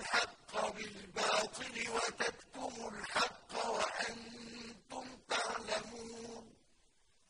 الحق بالباطل وتتبع